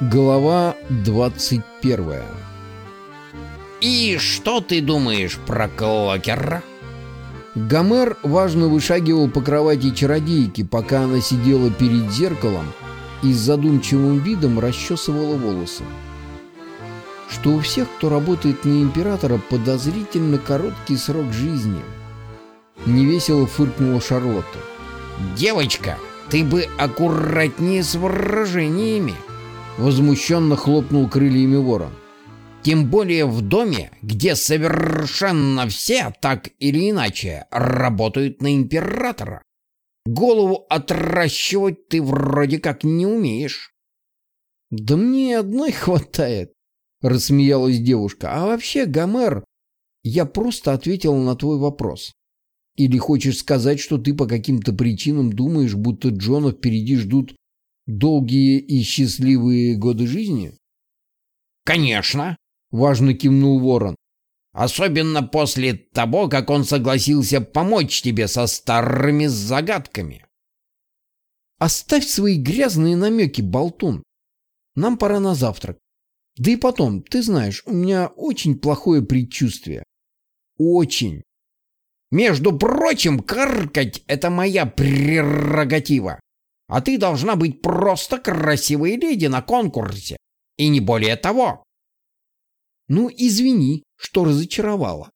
Глава 21 «И что ты думаешь про Клокера?» Гомер важно вышагивал по кровати чародейки, пока она сидела перед зеркалом и с задумчивым видом расчесывала волосы. Что у всех, кто работает на императора, подозрительно короткий срок жизни. Невесело фыркнула Шарлотта. «Девочка, ты бы аккуратнее с выражениями!» Возмущенно хлопнул крыльями ворон. Тем более в доме, где совершенно все, так или иначе, работают на императора. Голову отращивать ты вроде как не умеешь. «Да мне одной хватает», — рассмеялась девушка. «А вообще, Гомер, я просто ответила на твой вопрос. Или хочешь сказать, что ты по каким-то причинам думаешь, будто Джона впереди ждут долгие и счастливые годы жизни? Конечно, важно кивнул Ворон. Особенно после того, как он согласился помочь тебе со старыми загадками. Оставь свои грязные намеки, болтун. Нам пора на завтрак. Да и потом, ты знаешь, у меня очень плохое предчувствие. Очень. Между прочим, каркать — это моя прерогатива а ты должна быть просто красивой леди на конкурсе. И не более того. Ну, извини, что разочаровала.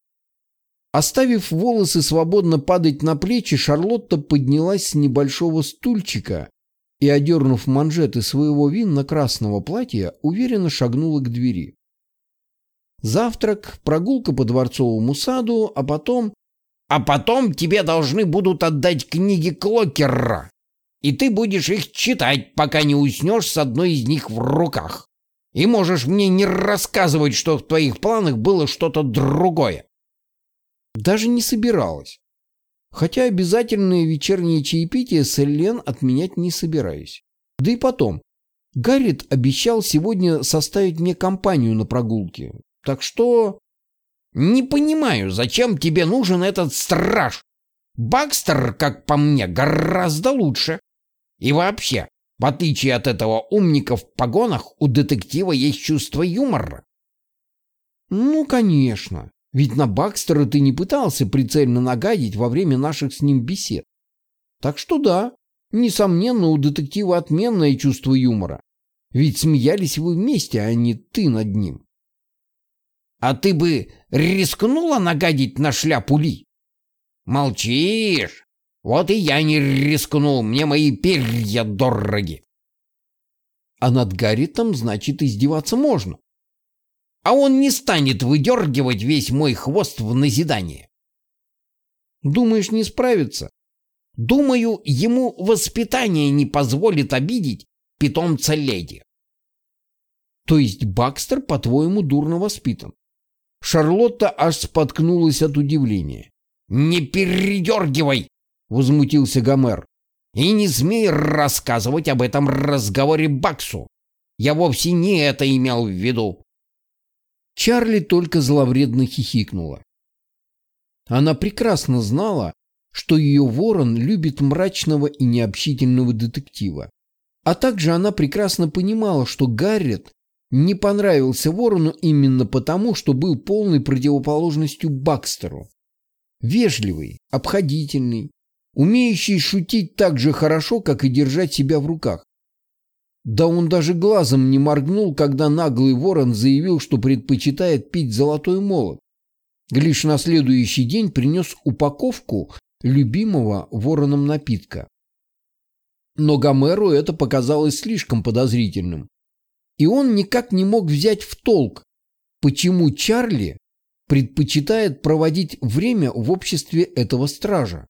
Оставив волосы свободно падать на плечи, Шарлотта поднялась с небольшого стульчика и, одернув манжеты своего винно-красного платья, уверенно шагнула к двери. Завтрак, прогулка по дворцовому саду, а потом... А потом тебе должны будут отдать книги Клокера, и ты будешь их читать, пока не уснешь с одной из них в руках. И можешь мне не рассказывать, что в твоих планах было что-то другое. Даже не собиралась. Хотя обязательное вечернее чаепитие с Эллен отменять не собираюсь. Да и потом, Гаррит обещал сегодня составить мне компанию на прогулке. Так что... Не понимаю, зачем тебе нужен этот страж. Бакстер, как по мне, гораздо лучше. И вообще, в отличие от этого умника в погонах, у детектива есть чувство юмора. Ну, конечно. Ведь на Бакстера ты не пытался прицельно нагадить во время наших с ним бесед. Так что да, несомненно, у детектива отменное чувство юмора. Ведь смеялись вы вместе, а не ты над ним. А ты бы рискнула нагадить на шляпу Ли? Молчишь. Вот и я не рискнул, мне мои перья дороги. А над Гарритом, значит, издеваться можно. А он не станет выдергивать весь мой хвост в назидание. Думаешь, не справится? Думаю, ему воспитание не позволит обидеть питомца леди. То есть Бакстер, по-твоему, дурно воспитан? Шарлотта аж споткнулась от удивления. «Не передергивай!» — возмутился Гомер. «И не смей рассказывать об этом разговоре Баксу. Я вовсе не это имел в виду». Чарли только зловредно хихикнула. Она прекрасно знала, что ее ворон любит мрачного и необщительного детектива. А также она прекрасно понимала, что Гаррет не понравился ворону именно потому, что был полной противоположностью Бакстеру. Вежливый, обходительный, умеющий шутить так же хорошо, как и держать себя в руках. Да он даже глазом не моргнул, когда наглый ворон заявил, что предпочитает пить золотой молот. Лишь на следующий день принес упаковку любимого вороном напитка. Но Гомеру это показалось слишком подозрительным. И он никак не мог взять в толк, почему Чарли предпочитает проводить время в обществе этого стража.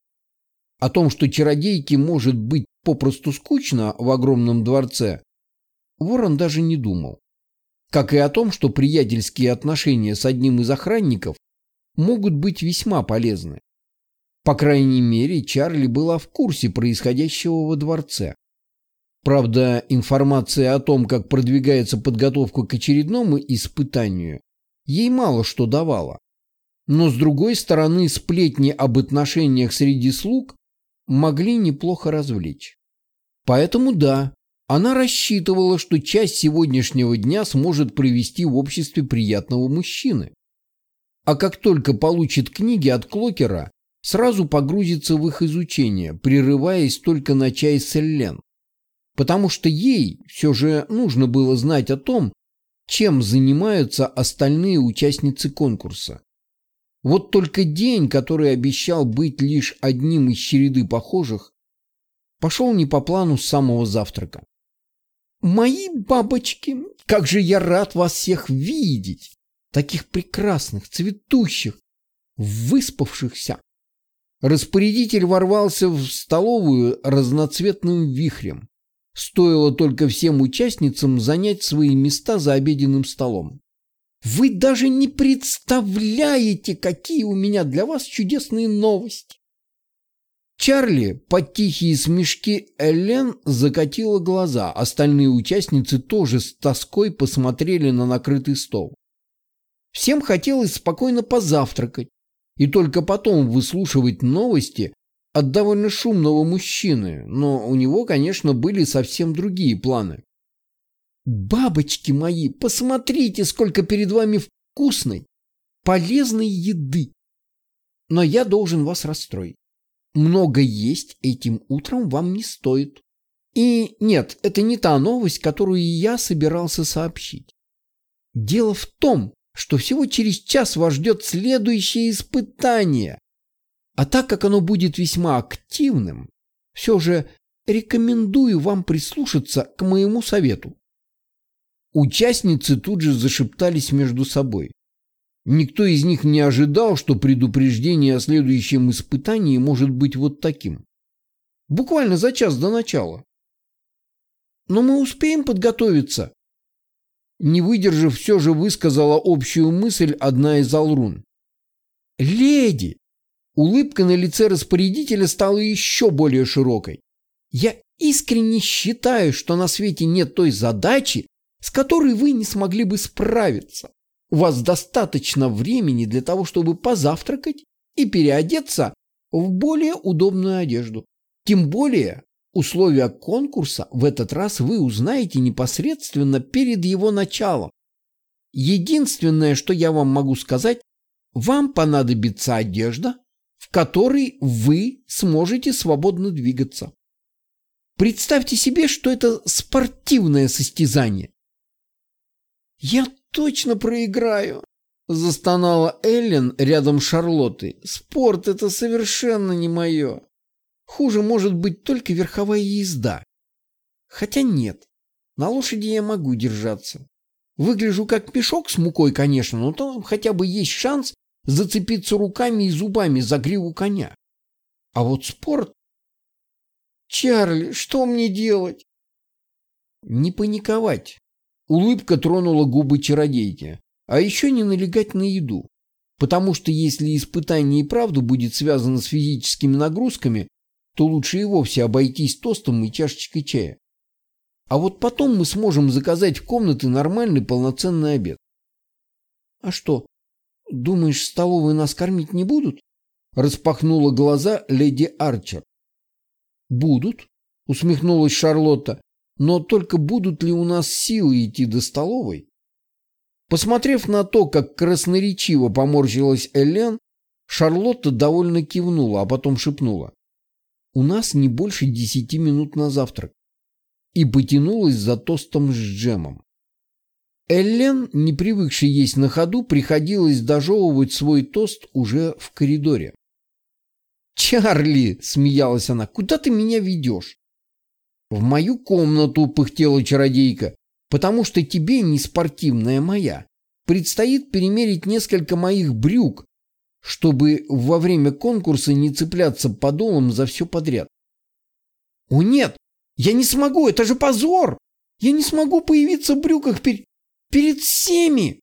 О том, что чародейке может быть попросту скучно в огромном дворце, Ворон даже не думал. Как и о том, что приятельские отношения с одним из охранников могут быть весьма полезны. По крайней мере, Чарли была в курсе происходящего во дворце. Правда, информация о том, как продвигается подготовка к очередному испытанию, ей мало что давала. Но с другой стороны, сплетни об отношениях среди слуг могли неплохо развлечь. Поэтому да, Она рассчитывала, что часть сегодняшнего дня сможет провести в обществе приятного мужчины. А как только получит книги от Клокера, сразу погрузится в их изучение, прерываясь только на чай с Эллен. Потому что ей все же нужно было знать о том, чем занимаются остальные участницы конкурса. Вот только день, который обещал быть лишь одним из череды похожих, пошел не по плану с самого завтрака. Мои бабочки, как же я рад вас всех видеть! Таких прекрасных, цветущих, выспавшихся. Распорядитель ворвался в столовую разноцветным вихрем. Стоило только всем участницам занять свои места за обеденным столом. Вы даже не представляете, какие у меня для вас чудесные новости. Чарли под тихие смешки Эллен закатила глаза. Остальные участницы тоже с тоской посмотрели на накрытый стол. Всем хотелось спокойно позавтракать и только потом выслушивать новости от довольно шумного мужчины, но у него, конечно, были совсем другие планы. «Бабочки мои, посмотрите, сколько перед вами вкусной, полезной еды! Но я должен вас расстроить. Много есть этим утром вам не стоит. И нет, это не та новость, которую я собирался сообщить. Дело в том, что всего через час вас ждет следующее испытание. А так как оно будет весьма активным, все же рекомендую вам прислушаться к моему совету. Участницы тут же зашептались между собой. Никто из них не ожидал, что предупреждение о следующем испытании может быть вот таким. Буквально за час до начала. Но мы успеем подготовиться. Не выдержав, все же высказала общую мысль одна из алрун. «Леди!» Улыбка на лице распорядителя стала еще более широкой. «Я искренне считаю, что на свете нет той задачи, с которой вы не смогли бы справиться. У вас достаточно времени для того, чтобы позавтракать и переодеться в более удобную одежду. Тем более, условия конкурса в этот раз вы узнаете непосредственно перед его началом. Единственное, что я вам могу сказать, вам понадобится одежда, в которой вы сможете свободно двигаться. Представьте себе, что это спортивное состязание. Я точно проиграю!» Застонала Эллен рядом с Шарлоттой. «Спорт — это совершенно не мое. Хуже может быть только верховая езда. Хотя нет, на лошади я могу держаться. Выгляжу как мешок с мукой, конечно, но там хотя бы есть шанс зацепиться руками и зубами за гриву коня. А вот спорт... Чарли, что мне делать? Не паниковать. Улыбка тронула губы чародейки. А еще не налегать на еду. Потому что если испытание и правду будет связано с физическими нагрузками, то лучше и вовсе обойтись тостом и чашечкой чая. А вот потом мы сможем заказать в комнаты нормальный полноценный обед. А что, думаешь, в столовой нас кормить не будут? Распахнула глаза леди Арчер. Будут, усмехнулась Шарлотта. Но только будут ли у нас силы идти до столовой? Посмотрев на то, как красноречиво поморщилась Элен, Шарлотта довольно кивнула, а потом шепнула. «У нас не больше десяти минут на завтрак». И потянулась за тостом с джемом. Эллен, не привыкший есть на ходу, приходилось дожевывать свой тост уже в коридоре. «Чарли!» — смеялась она. «Куда ты меня ведешь? В мою комнату пыхтела чародейка, потому что тебе, не спортивная моя, предстоит перемерить несколько моих брюк, чтобы во время конкурса не цепляться подолом за все подряд. О нет, я не смогу, это же позор! Я не смогу появиться в брюках пер... перед всеми!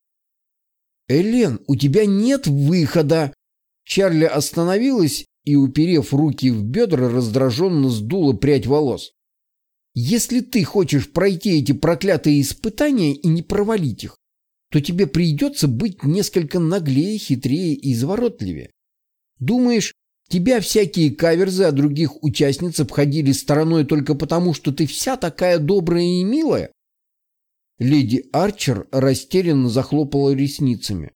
Элен, у тебя нет выхода! Чарли остановилась и, уперев руки в бедра, раздраженно сдула прядь волос. Если ты хочешь пройти эти проклятые испытания и не провалить их, то тебе придется быть несколько наглее, хитрее и изворотливее. Думаешь, Тебя всякие каверзы о других участниц обходили стороной только потому, что ты вся такая добрая и милая? Леди Арчер растерянно захлопала ресницами.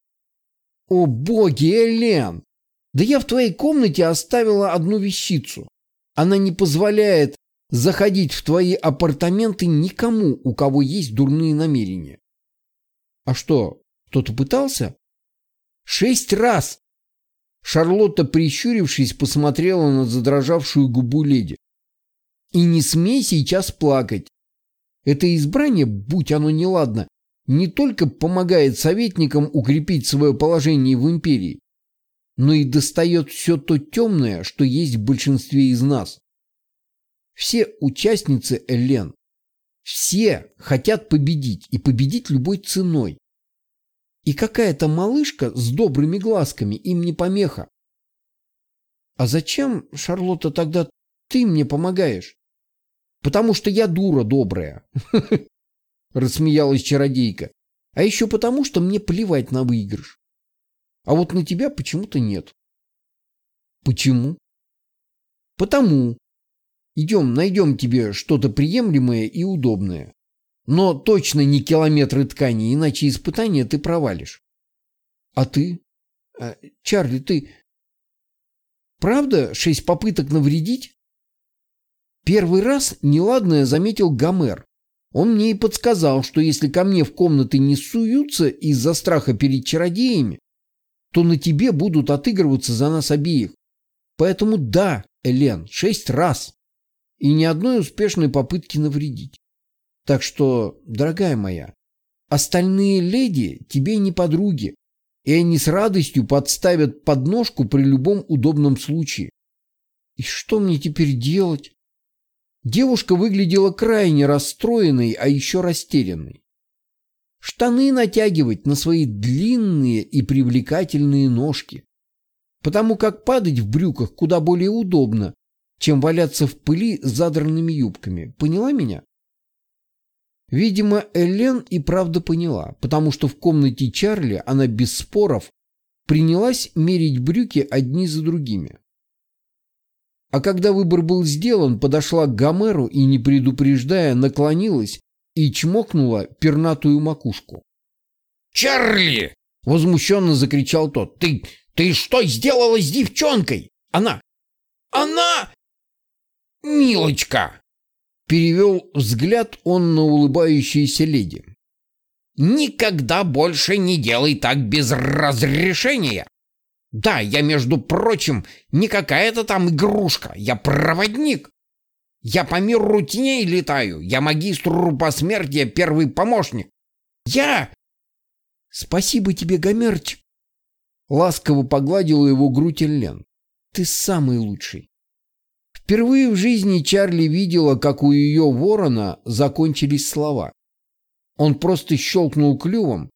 «О боги, Элен! Да я в твоей комнате оставила одну вещицу. Она не позволяет заходить в твои апартаменты никому, у кого есть дурные намерения». «А что, кто-то пытался?» «Шесть раз!» Шарлотта, прищурившись, посмотрела на задрожавшую губу леди. «И не смей сейчас плакать. Это избрание, будь оно неладно, не только помогает советникам укрепить свое положение в империи, но и достает все то темное, что есть в большинстве из нас. Все участницы Элен, все хотят победить и победить любой ценой. И какая-то малышка с добрыми глазками им не помеха. А зачем, Шарлотта, тогда ты мне помогаешь? Потому что я дура добрая. Рассмеялась чародейка. А еще потому, что мне плевать на выигрыш. А вот на тебя почему-то нет. Почему? Потому. Идем, найдем тебе что-то приемлемое и удобное. Но точно не километры ткани, иначе испытания ты провалишь. А ты? А, Чарли, ты... Правда шесть попыток навредить? Первый раз неладное заметил Гомер. Он мне и подсказал, что если ко мне в комнаты не суются из-за страха перед чародеями, то на тебе будут отыгрываться за нас обеих. Поэтому да, Элен, шесть раз. И ни одной успешной попытки навредить. Так что, дорогая моя, остальные леди тебе не подруги, и они с радостью подставят подножку при любом удобном случае. И что мне теперь делать? Девушка выглядела крайне расстроенной, а еще растерянной. Штаны натягивать на свои длинные и привлекательные ножки, потому как падать в брюках куда более удобно, чем валяться в пыли с задранными юбками. Поняла меня? Видимо, Элен и правда поняла, потому что в комнате Чарли она без споров принялась мерить брюки одни за другими. А когда выбор был сделан, подошла к Гомеру и, не предупреждая, наклонилась и чмокнула пернатую макушку. «Чарли!» — возмущенно закричал тот. «Ты... ты что сделала с девчонкой? Она... она... милочка!» Перевел взгляд он на улыбающуюся леди. «Никогда больше не делай так без разрешения. Да, я, между прочим, не какая-то там игрушка, я проводник. Я по миру теней летаю, я магистру посмертия первый помощник. Я... Спасибо тебе, Гомерчик. Ласково погладила его грудь Эллен. Ты самый лучший. Впервые в жизни Чарли видела, как у ее ворона закончились слова. Он просто щелкнул клювом,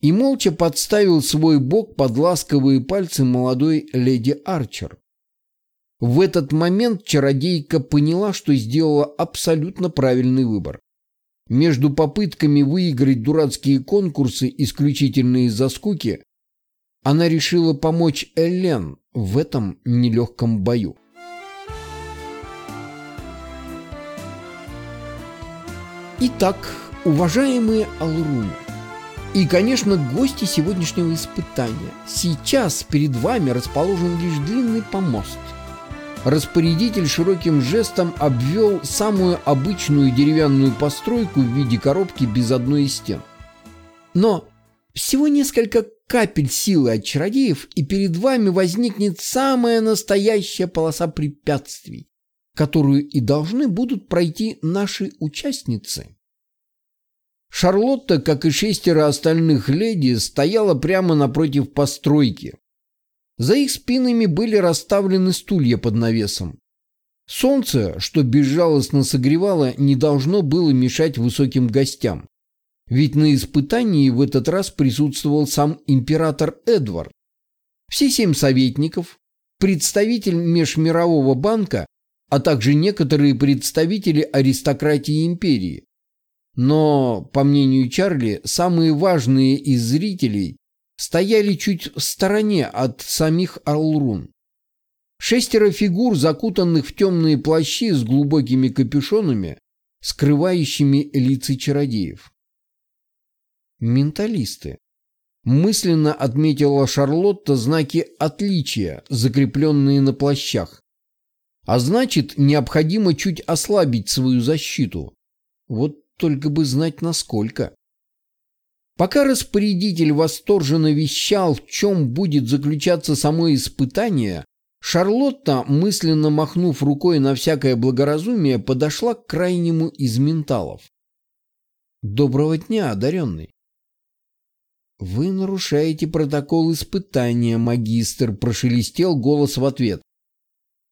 и молча подставил свой бок под ласковые пальцы молодой леди Арчер. В этот момент чародейка поняла, что сделала абсолютно правильный выбор. Между попытками выиграть дурацкие конкурсы исключительно из-за скуки, она решила помочь Элен в этом нелегком бою. Итак, уважаемые Алруны, и, конечно, гости сегодняшнего испытания. Сейчас перед вами расположен лишь длинный помост. Распорядитель широким жестом обвел самую обычную деревянную постройку в виде коробки без одной из стен. Но всего несколько капель силы от чародеев, и перед вами возникнет самая настоящая полоса препятствий, которую и должны будут пройти наши участницы. Шарлотта, как и шестеро остальных леди, стояла прямо напротив постройки. За их спинами были расставлены стулья под навесом. Солнце, что безжалостно согревало, не должно было мешать высоким гостям. Ведь на испытании в этот раз присутствовал сам император Эдвард. Все семь советников, представитель Межмирового банка, а также некоторые представители аристократии империи. Но, по мнению Чарли, самые важные из зрителей стояли чуть в стороне от самих Алрун. Шестеро фигур, закутанных в темные плащи с глубокими капюшонами, скрывающими лица чародеев. Менталисты. Мысленно отметила Шарлотта знаки отличия, закрепленные на плащах. А значит, необходимо чуть ослабить свою защиту. Вот только бы знать насколько. Пока распорядитель восторженно вещал, в чем будет заключаться само испытание, Шарлотта, мысленно махнув рукой на всякое благоразумие, подошла к крайнему из менталов. «Доброго дня, одаренный!» «Вы нарушаете протокол испытания, магистр», – прошелестел голос в ответ.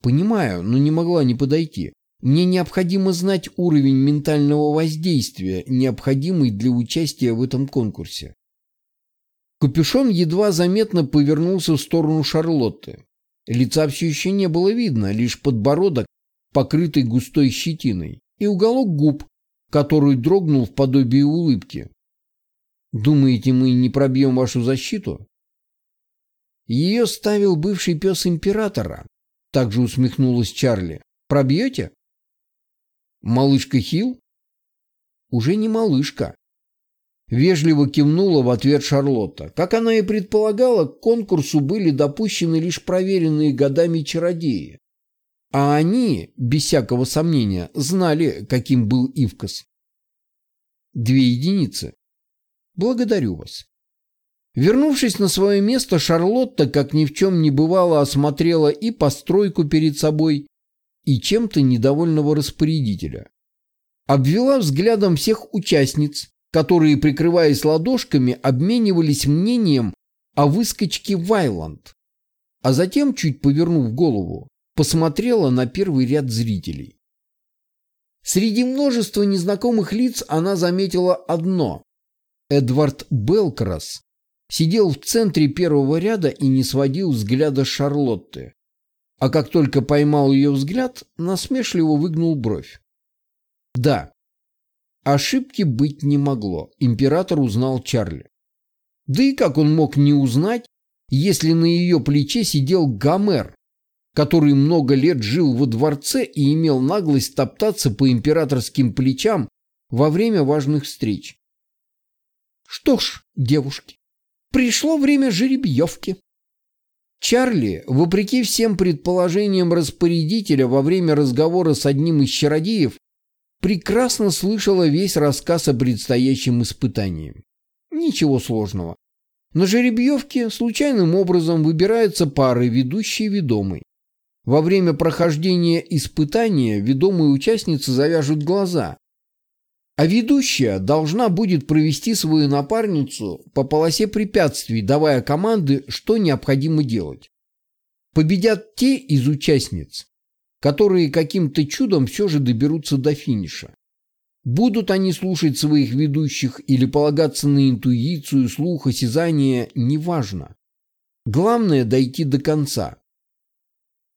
«Понимаю, но не могла не подойти. Мне необходимо знать уровень ментального воздействия, необходимый для участия в этом конкурсе». Капюшон едва заметно повернулся в сторону Шарлотты. Лица все еще не было видно, лишь подбородок, покрытый густой щетиной, и уголок губ, который дрогнул в подобии улыбки. «Думаете, мы не пробьем вашу защиту?» «Ее ставил бывший пес императора», — также усмехнулась Чарли. «Пробьете?» «Малышка Хилл?» «Уже не малышка. Вежливо кивнула в ответ Шарлотта. Как она и предполагала, к конкурсу были допущены лишь проверенные годами чародеи. А они, без всякого сомнения, знали, каким был Ивкас. Две единицы. Благодарю вас. Вернувшись на свое место, Шарлотта, как ни в чем не бывало, осмотрела и постройку перед собой, и чем-то недовольного распорядителя. Обвела взглядом всех участниц, которые, прикрываясь ладошками, обменивались мнением о выскочке Вайланд, а затем, чуть повернув голову, посмотрела на первый ряд зрителей. Среди множества незнакомых лиц она заметила одно. Эдвард Белкрас сидел в центре первого ряда и не сводил взгляда Шарлотты. А как только поймал ее взгляд, насмешливо выгнул бровь. Да, Ошибки быть не могло. Император узнал Чарли. Да и как он мог не узнать, если на ее плече сидел Гомер, который много лет жил во дворце и имел наглость топтаться по императорским плечам во время важных встреч. Что ж, девушки, пришло время жеребьевки. Чарли, вопреки всем предположениям распорядителя во время разговора с одним из чародеев, прекрасно слышала весь рассказ о предстоящем испытании. Ничего сложного. На жеребьевке случайным образом выбираются пары ведущий и ведомый. Во время прохождения испытания ведомые участницы завяжут глаза, а ведущая должна будет провести свою напарницу по полосе препятствий, давая команды, что необходимо делать. Победят те из участниц, которые каким-то чудом все же доберутся до финиша. Будут они слушать своих ведущих или полагаться на интуицию, слух, осязание, неважно. Главное – дойти до конца.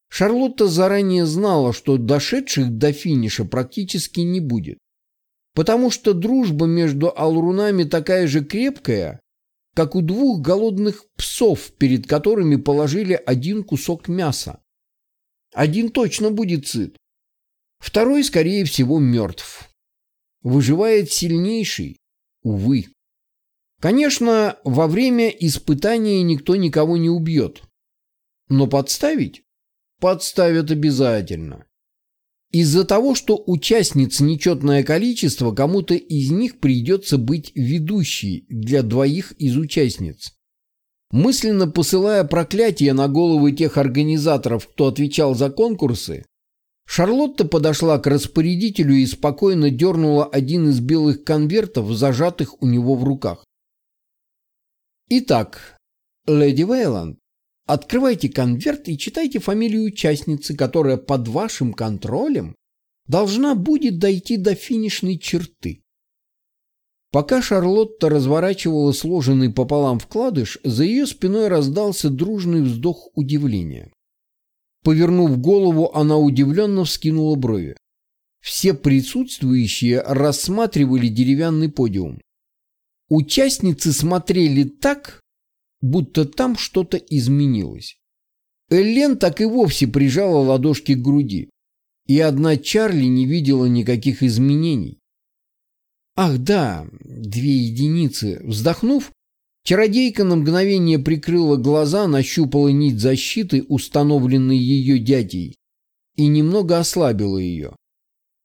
Шарлотта заранее знала, что дошедших до финиша практически не будет. Потому что дружба между алрунами такая же крепкая, как у двух голодных псов, перед которыми положили один кусок мяса. Один точно будет сыт. Второй, скорее всего, мертв. Выживает сильнейший, увы. Конечно, во время испытания никто никого не убьет. Но подставить? Подставят обязательно. Из-за того, что участниц нечетное количество, кому-то из них придется быть ведущей для двоих из участниц. Мысленно посылая проклятие на головы тех организаторов, кто отвечал за конкурсы, Шарлотта подошла к распорядителю и спокойно дернула один из белых конвертов, зажатых у него в руках. Итак, леди Вейланд, открывайте конверт и читайте фамилию участницы, которая под вашим контролем должна будет дойти до финишной черты. Пока Шарлотта разворачивала сложенный пополам вкладыш, за ее спиной раздался дружный вздох удивления. Повернув голову, она удивленно вскинула брови. Все присутствующие рассматривали деревянный подиум. Участницы смотрели так, будто там что-то изменилось. Эллен так и вовсе прижала ладошки к груди, и одна Чарли не видела никаких изменений. Ах да, две единицы. Вздохнув, чародейка на мгновение прикрыла глаза, нащупала нить защиты, установленной ее дядей, и немного ослабила ее.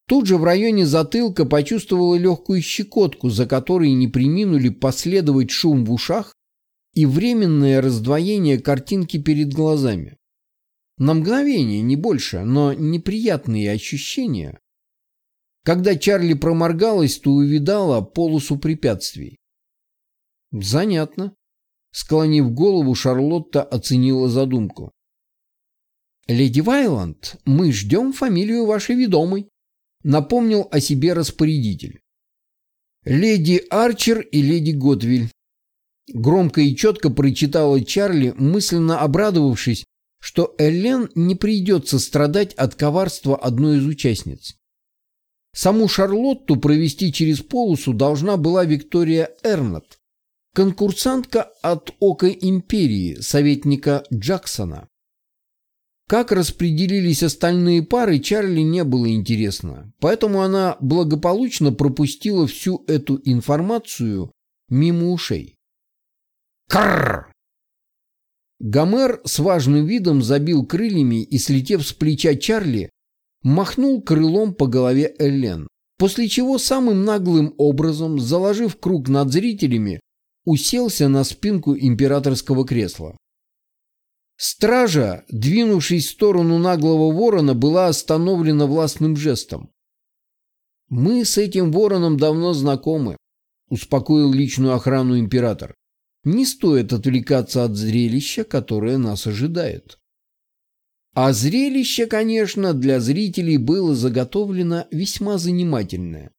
Тут же в районе затылка почувствовала легкую щекотку, за которой не приминули последовать шум в ушах и временное раздвоение картинки перед глазами. На мгновение, не больше, но неприятные ощущения. Когда Чарли проморгалась, то увидала полосу препятствий. Занятно. Склонив голову, Шарлотта оценила задумку. «Леди Вайланд, мы ждем фамилию вашей ведомой», напомнил о себе распорядитель. «Леди Арчер и леди Готвиль». Громко и четко прочитала Чарли, мысленно обрадовавшись, что Эллен не придется страдать от коварства одной из участниц. Саму Шарлотту провести через полосу должна была Виктория Эрнат, конкурсантка от Ока Империи, советника Джексона. Как распределились остальные пары, Чарли не было интересно, поэтому она благополучно пропустила всю эту информацию мимо ушей. Крррр! Гомер с важным видом забил крыльями и, слетев с плеча Чарли, махнул крылом по голове Эллен, после чего самым наглым образом, заложив круг над зрителями, уселся на спинку императорского кресла. Стража, двинувшись в сторону наглого ворона, была остановлена властным жестом. «Мы с этим вороном давно знакомы», — успокоил личную охрану император. «Не стоит отвлекаться от зрелища, которое нас ожидает». А зрелище, конечно, для зрителей было заготовлено весьма занимательное.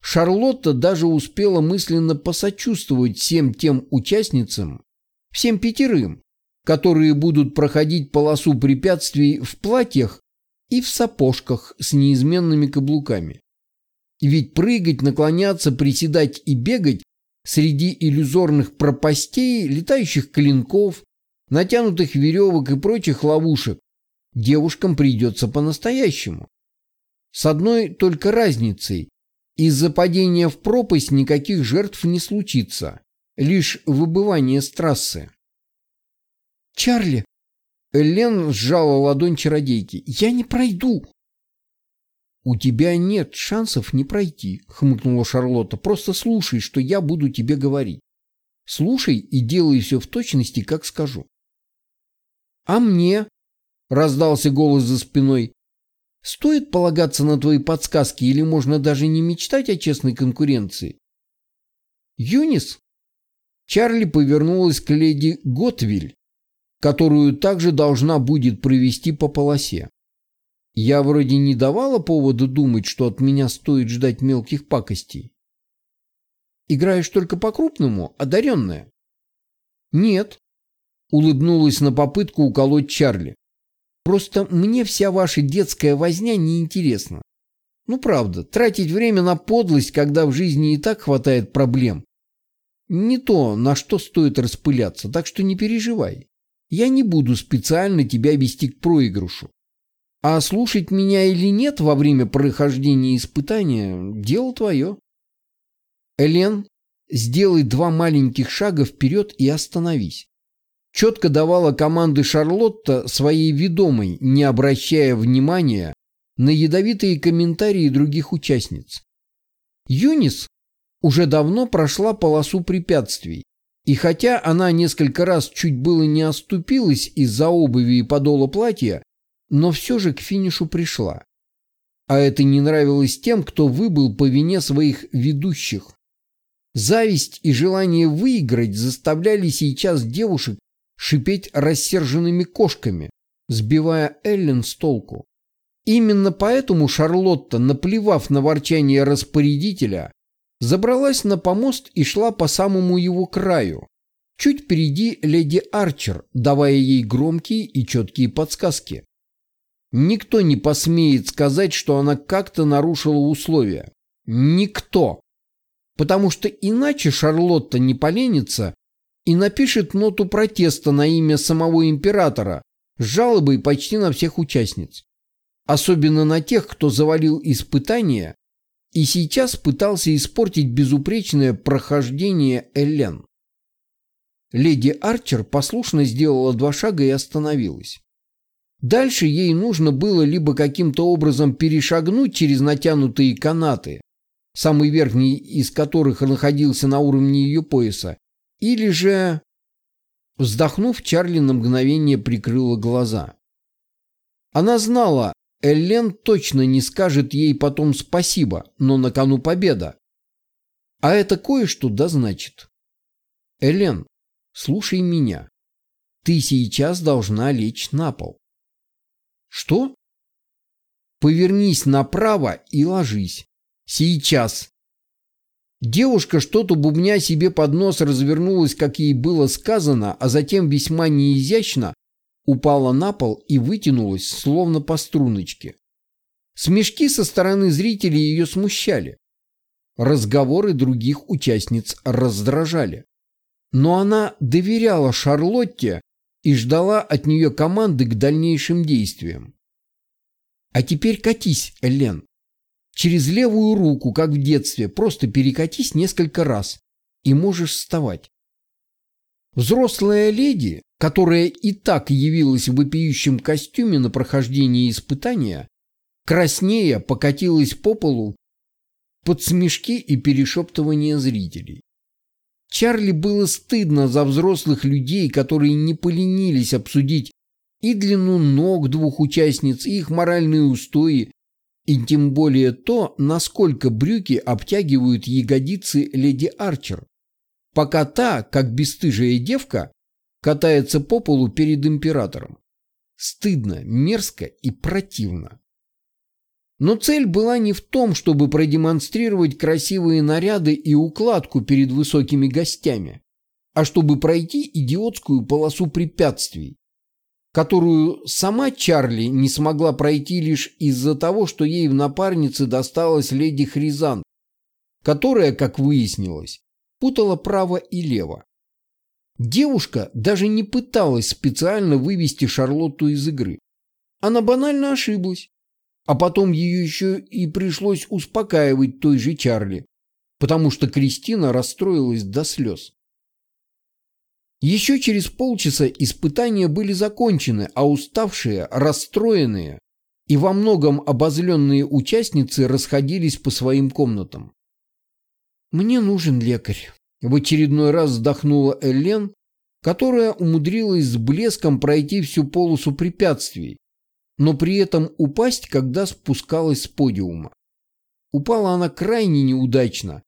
Шарлотта даже успела мысленно посочувствовать всем тем участницам, всем пятерым, которые будут проходить полосу препятствий в платьях и в сапожках с неизменными каблуками. Ведь прыгать, наклоняться, приседать и бегать среди иллюзорных пропастей, летающих клинков, натянутых веревок и прочих ловушек девушкам придется по-настоящему. С одной только разницей. Из-за падения в пропасть никаких жертв не случится. Лишь выбывание с трассы. «Чарли!» Элен сжала ладонь чародейки. «Я не пройду!» «У тебя нет шансов не пройти», — хмыкнула Шарлотта. «Просто слушай, что я буду тебе говорить. Слушай и делай все в точности, как скажу». «А мне?» Раздался голос за спиной. Стоит полагаться на твои подсказки или можно даже не мечтать о честной конкуренции? Юнис? Чарли повернулась к леди Готвиль, которую также должна будет провести по полосе. Я вроде не давала повода думать, что от меня стоит ждать мелких пакостей. Играешь только по-крупному, одаренная? Нет. Улыбнулась на попытку уколоть Чарли. Просто мне вся ваша детская возня неинтересна. Ну правда, тратить время на подлость, когда в жизни и так хватает проблем. Не то, на что стоит распыляться, так что не переживай. Я не буду специально тебя вести к проигрышу. А слушать меня или нет во время прохождения испытания – дело твое. Элен, сделай два маленьких шага вперед и остановись четко давала команды Шарлотта своей ведомой, не обращая внимания на ядовитые комментарии других участниц. Юнис уже давно прошла полосу препятствий, и хотя она несколько раз чуть было не оступилась из-за обуви и подола платья, но все же к финишу пришла. А это не нравилось тем, кто выбыл по вине своих ведущих. Зависть и желание выиграть заставляли сейчас девушек шипеть рассерженными кошками, сбивая Эллен с толку. Именно поэтому Шарлотта, наплевав на ворчание распорядителя, забралась на помост и шла по самому его краю, чуть впереди леди Арчер, давая ей громкие и четкие подсказки. Никто не посмеет сказать, что она как-то нарушила условия. Никто. Потому что иначе Шарлотта не поленится и напишет ноту протеста на имя самого императора с жалобой почти на всех участниц. Особенно на тех, кто завалил испытания и сейчас пытался испортить безупречное прохождение Элен. Леди Арчер послушно сделала два шага и остановилась. Дальше ей нужно было либо каким-то образом перешагнуть через натянутые канаты, самый верхний из которых находился на уровне ее пояса, или же... Вздохнув, Чарли на мгновение прикрыла глаза. Она знала, Эллен точно не скажет ей потом спасибо, но на кону победа. А это кое-что да значит. Элен, слушай меня. Ты сейчас должна лечь на пол. Что? Повернись направо и ложись. Сейчас. Девушка, что-то бубня себе под нос, развернулась, как ей было сказано, а затем весьма неизящно упала на пол и вытянулась, словно по струночке. Смешки со стороны зрителей ее смущали. Разговоры других участниц раздражали. Но она доверяла Шарлотте и ждала от нее команды к дальнейшим действиям. А теперь катись, Элен. Через левую руку, как в детстве, просто перекатись несколько раз, и можешь вставать. Взрослая леди, которая и так явилась в вопиющем костюме на прохождение испытания, краснея покатилась по полу под смешки и перешептывания зрителей. Чарли было стыдно за взрослых людей, которые не поленились обсудить и длину ног двух участниц, и их моральные устои, и тем более то, насколько брюки обтягивают ягодицы леди Арчер, пока та, как бесстыжая девка, катается по полу перед императором. Стыдно, мерзко и противно. Но цель была не в том, чтобы продемонстрировать красивые наряды и укладку перед высокими гостями, а чтобы пройти идиотскую полосу препятствий, которую сама Чарли не смогла пройти лишь из-за того, что ей в напарнице досталась леди Хризан, которая, как выяснилось, путала право и лево. Девушка даже не пыталась специально вывести Шарлотту из игры. Она банально ошиблась а потом ее еще и пришлось успокаивать той же Чарли, потому что Кристина расстроилась до слез. Еще через полчаса испытания были закончены, а уставшие, расстроенные и во многом обозленные участницы расходились по своим комнатам. «Мне нужен лекарь», — в очередной раз вздохнула Эллен, которая умудрилась с блеском пройти всю полосу препятствий, но при этом упасть, когда спускалась с подиума. Упала она крайне неудачно,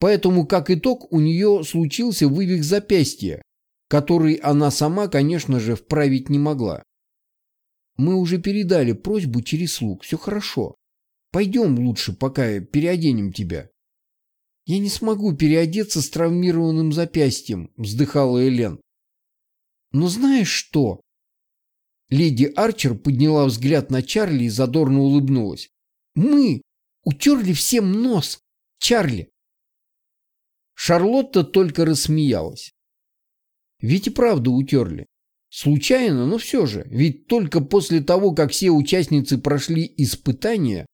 поэтому, как итог, у нее случился вывих запястья, который она сама, конечно же, вправить не могла. Мы уже передали просьбу через слуг, все хорошо. Пойдем лучше, пока переоденем тебя. Я не смогу переодеться с травмированным запястьем, вздыхала Элен. Но знаешь что? Леди Арчер подняла взгляд на Чарли и задорно улыбнулась. «Мы утерли всем нос, Чарли!» Шарлотта только рассмеялась. Ведь и правда утерли. Случайно, но все же. Ведь только после того, как все участницы прошли испытания,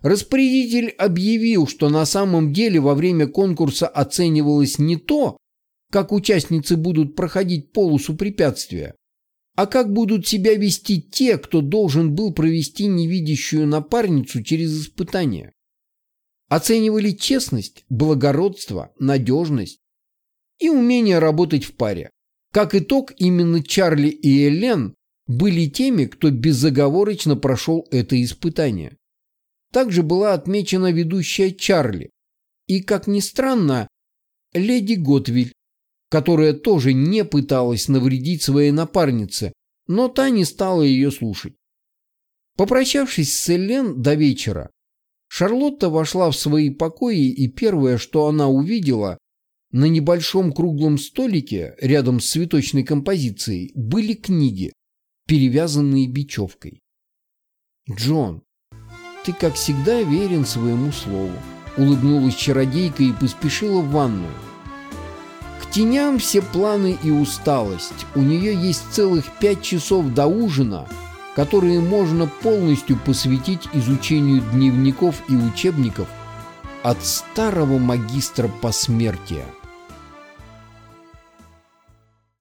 распорядитель объявил, что на самом деле во время конкурса оценивалось не то, как участницы будут проходить полосу препятствия, а как будут себя вести те, кто должен был провести невидящую напарницу через испытание? Оценивали честность, благородство, надежность и умение работать в паре. Как итог, именно Чарли и Элен были теми, кто безоговорочно прошел это испытание. Также была отмечена ведущая Чарли и, как ни странно, леди Готвиль, которая тоже не пыталась навредить своей напарнице, но та не стала ее слушать. Попрощавшись с Элен до вечера, Шарлотта вошла в свои покои, и первое, что она увидела, на небольшом круглом столике рядом с цветочной композицией были книги, перевязанные бечевкой. «Джон, ты, как всегда, верен своему слову», — улыбнулась чародейка и поспешила в ванную К теням все планы и усталость. У нее есть целых пять часов до ужина, которые можно полностью посвятить изучению дневников и учебников от старого магистра посмертия.